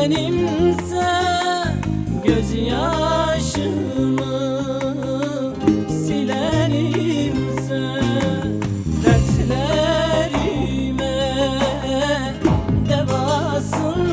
gelenimse Gözyaşımı silerimse Dertlerime devasın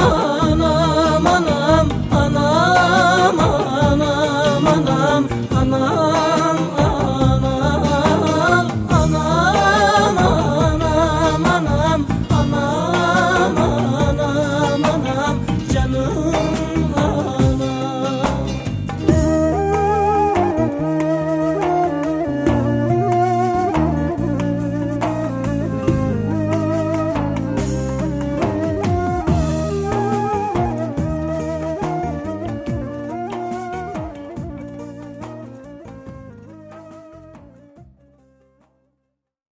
Oh.